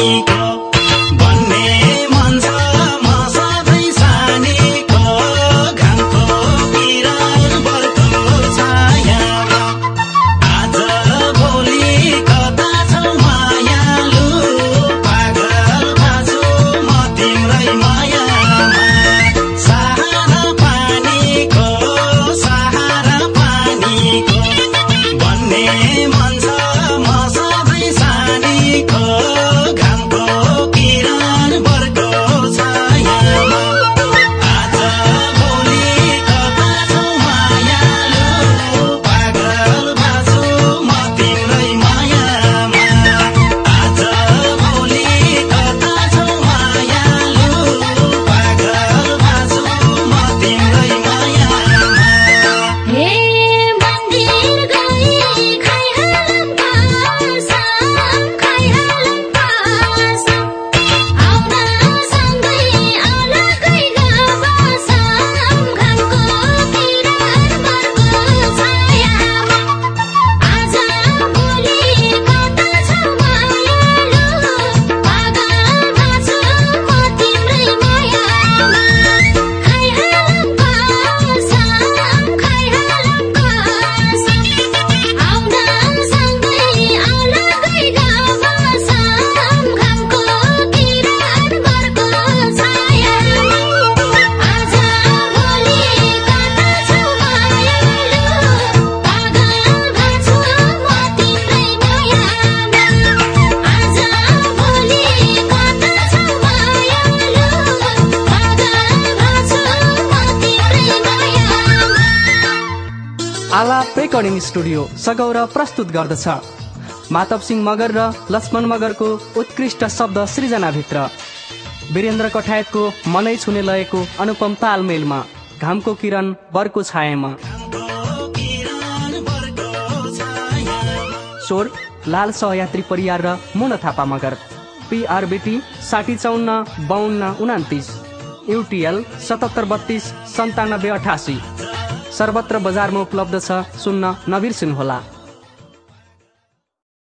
maluco. Recording studio सगौर प्रस्तुत गर्दछ। माधव सिंह मगर र लक्ष्मण मगरको उत्कृष्ट शब्द सृजनाभित्र। वीरेन्द्र कठायतको मनै छुने लयको अनुपम तालमेलमा घामको किरण बरको छायामा। स्वर लाल सहयात्री परियार र मुन थापा मगर। पिआरबिटी साठी चौन्न बाहन्न उनातिस। युटिएल सतहत्तर बत्तिस सन्तानब्बे अठासी। सर्वत्र बजारमा उपलब्ध छ सुन्न नबिर्सिनुहोला।